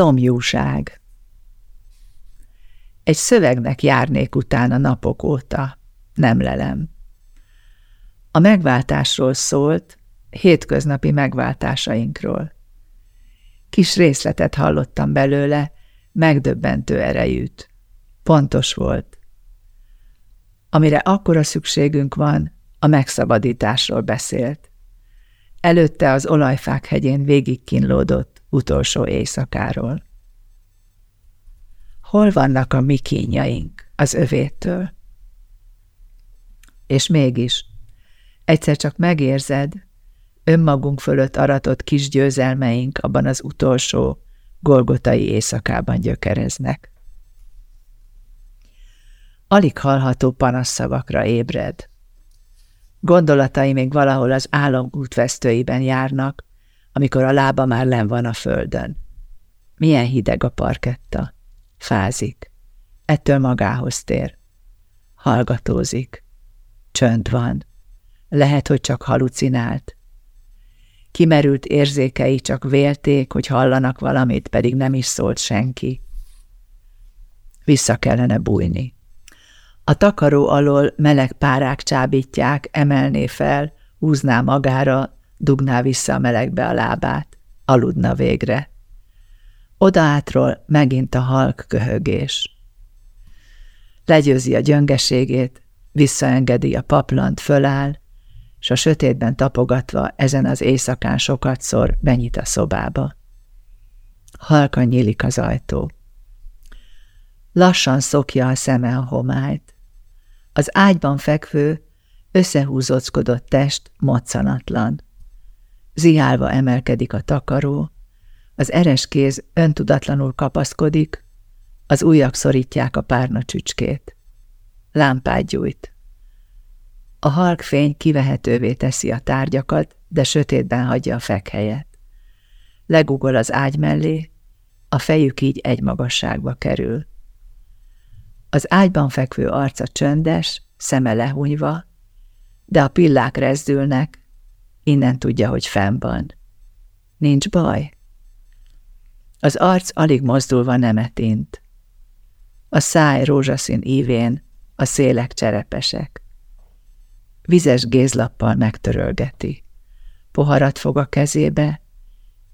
Szomjúság Egy szövegnek járnék utána napok óta, nem lelem. A megváltásról szólt, hétköznapi megváltásainkról. Kis részletet hallottam belőle, megdöbbentő erejűt. Pontos volt. Amire akkora szükségünk van, a megszabadításról beszélt. Előtte az olajfák hegyén végigkínlódott utolsó éjszakáról. Hol vannak a mi kínjaink az övétől? És mégis, egyszer csak megérzed, önmagunk fölött aratott kis győzelmeink abban az utolsó, golgotai éjszakában gyökereznek. Alig hallható panaszszavakra ébred. Gondolatai még valahol az álom útvesztőiben járnak, amikor a lába már len van a földön. Milyen hideg a parketta. Fázik. Ettől magához tér. Hallgatózik. Csönd van. Lehet, hogy csak halucinált. Kimerült érzékei csak vélték, hogy hallanak valamit, pedig nem is szólt senki. Vissza kellene bújni. A takaró alól meleg párák csábítják, emelné fel, húzná magára, dugná vissza a melegbe a lábát, aludna végre. Odaátról megint a halk köhögés. Legyőzi a gyöngeségét, visszaengedi a paplant, föláll, s a sötétben tapogatva ezen az éjszakán sokatszor benyit a szobába. Halkan nyílik az ajtó. Lassan szokja a szeme a homályt. Az ágyban fekvő, összehúzóckodott test moccanatlan. Ziálva emelkedik a takaró, az eres kéz öntudatlanul kapaszkodik, az ujjak szorítják a párna csücskét. Lámpát gyújt. A halk fény kivehetővé teszi a tárgyakat, de sötétben hagyja a fekhelyet. Legugol az ágy mellé, a fejük így egy magasságba kerül. Az ágyban fekvő arca csöndes, szeme lehunyva, de a pillák rezdülnek, innen tudja, hogy fenn van. Nincs baj. Az arc alig mozdulva nemet int. A száj rózsaszín ívén, a szélek cserepesek. Vizes gézlappal megtörölgeti. Poharat fog a kezébe,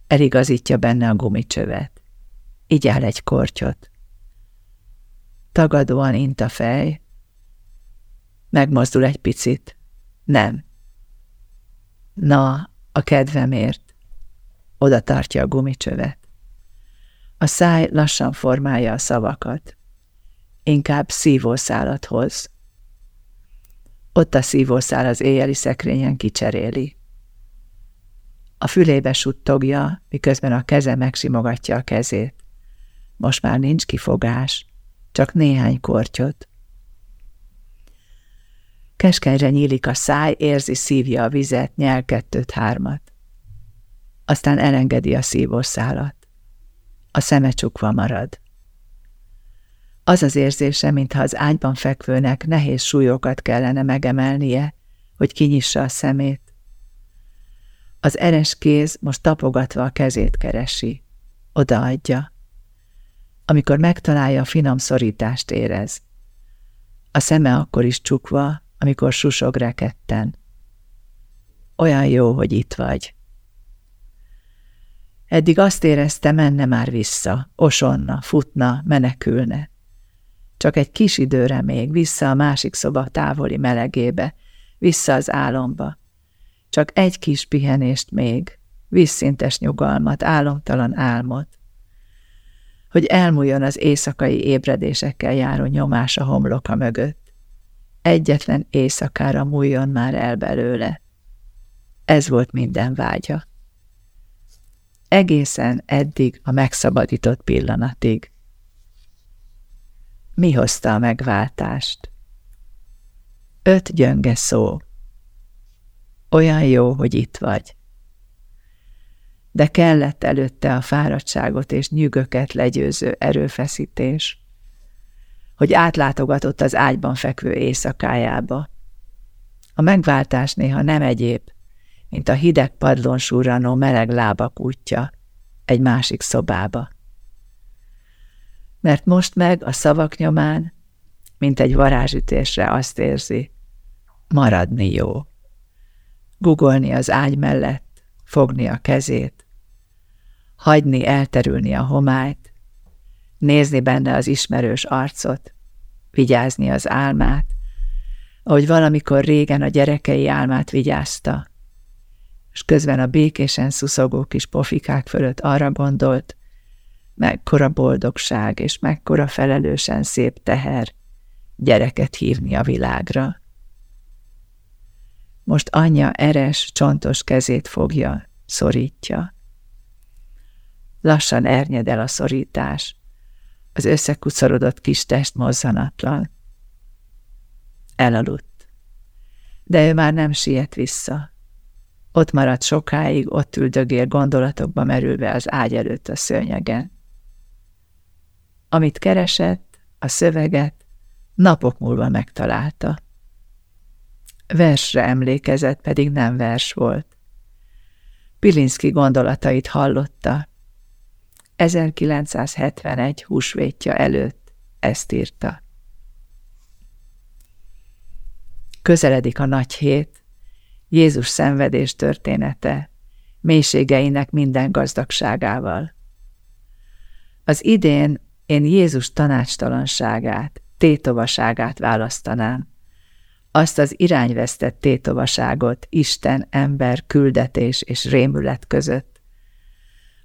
eligazítja benne a gumicsövet. Így áll egy kortyot. Tagadóan int a fej. Megmozdul egy picit. Nem. Na, a kedvemért. Oda tartja a gumicsövet. A száj lassan formálja a szavakat. Inkább szívószálat hoz. Ott a szívószál az éjjeli szekrényen kicseréli. A fülébe suttogja, miközben a keze megsimogatja a kezét. Most már nincs kifogás, csak néhány kortyot. Keskenyre nyílik a száj, érzi szívja a vizet, nyel kettőt-hármat. Aztán elengedi a szívószálat. A szeme csukva marad. Az az érzése, mintha az ágyban fekvőnek nehéz súlyokat kellene megemelnie, hogy kinyissa a szemét. Az eres kéz most tapogatva a kezét keresi. Odaadja. Amikor megtalálja, finom szorítást érez. A szeme akkor is csukva, amikor susog reketten. Olyan jó, hogy itt vagy. Eddig azt érezte, menne már vissza, osonna, futna, menekülne. Csak egy kis időre még, vissza a másik szoba távoli melegébe, vissza az álomba. Csak egy kis pihenést még, vízszintes nyugalmat, álomtalan álmot. Hogy elmúljon az éjszakai ébredésekkel járó nyomás a homloka mögött. Egyetlen éjszakára múljon már el belőle. Ez volt minden vágya. Egészen eddig a megszabadított pillanatig. Mi hozta a megváltást? Öt gyönge szó. Olyan jó, hogy itt vagy. De kellett előtte a fáradtságot és nyűgöket legyőző erőfeszítés, hogy átlátogatott az ágyban fekvő éjszakájába. A megváltás néha nem egyéb, mint a hideg padlón surranó meleg lábak útja egy másik szobába. mert most meg a szavak nyomán, mint egy varázsütésre azt érzi, maradni jó. Gugolni az ágy mellett, fogni a kezét, hagyni elterülni a homályt, nézni benne az ismerős arcot, vigyázni az álmát, ahogy valamikor régen a gyerekei álmát vigyázta, és közben a békésen szuszogó kis pofikák fölött arra gondolt, mekkora boldogság és mekkora felelősen szép teher gyereket hívni a világra. Most anyja eres, csontos kezét fogja, szorítja. Lassan ernyed el a szorítás, az összekucorodott kis test mozzanatlan. Elaludt. De ő már nem siet vissza. Ott maradt sokáig, ott üldögél gondolatokba merülve az ágy előtt a szőnyegen. Amit keresett, a szöveget, napok múlva megtalálta. Versre emlékezett, pedig nem vers volt. Pilinszki gondolatait hallotta. 1971 húsvétja előtt ezt írta. Közeledik a nagy hét, Jézus szenvedés története, mélységeinek minden gazdagságával. Az idén én Jézus tanácstalanságát, tétovaságát választanám, azt az irányvesztett tétovaságot Isten, ember, küldetés és rémület között,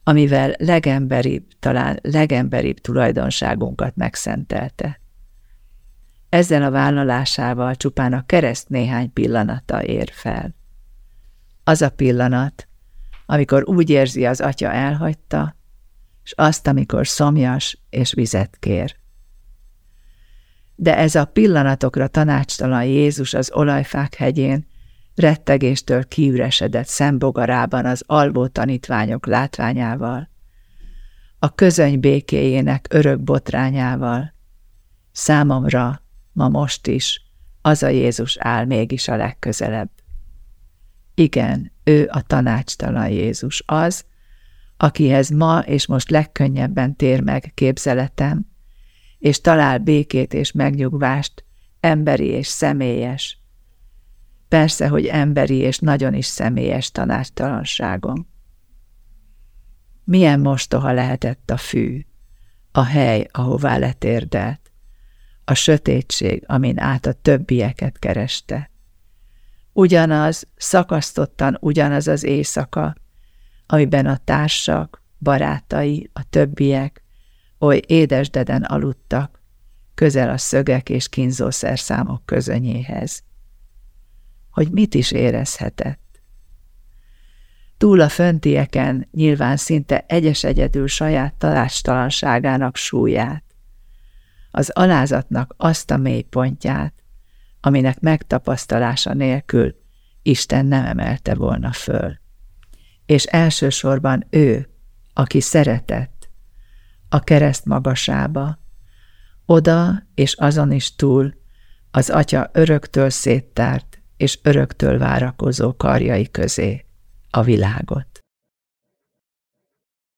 amivel legemberibb, talán legemberibb tulajdonságunkat megszentelte. Ezzel a vállalásával csupán a kereszt néhány pillanata ér fel. Az a pillanat, amikor úgy érzi az atya elhagyta, és azt, amikor szomjas és vizet kér. De ez a pillanatokra tanácstalan Jézus az olajfák hegyén rettegéstől kiüresedett szembogarában az alvó tanítványok látványával, a közöny békéjének örök botrányával, számomra ma most is az a Jézus áll mégis a legközelebb. Igen, ő a tanácstalan Jézus, az, akihez ma és most legkönnyebben tér meg képzeletem, és talál békét és megnyugvást, emberi és személyes. Persze, hogy emberi és nagyon is személyes tanácstalanságom. Milyen mostoha lehetett a fű, a hely, ahová letérdelt, a sötétség, amin át a többieket kereste. Ugyanaz, szakasztottan ugyanaz az éjszaka, amiben a társak, barátai, a többiek oly édesdeden aludtak, közel a szögek és kínzószerszámok közönyéhez. Hogy mit is érezhetett? Túl a föntieken nyilván szinte egyes egyedül saját talástalanságának súlyát, az alázatnak azt a mélypontját, aminek megtapasztalása nélkül Isten nem emelte volna föl és elsősorban ő, aki szeretett, a kereszt magasába, oda és azon is túl az atya öröktől széttárt és öröktől várakozó karjai közé a világot.